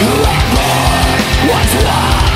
Who am What's wrong?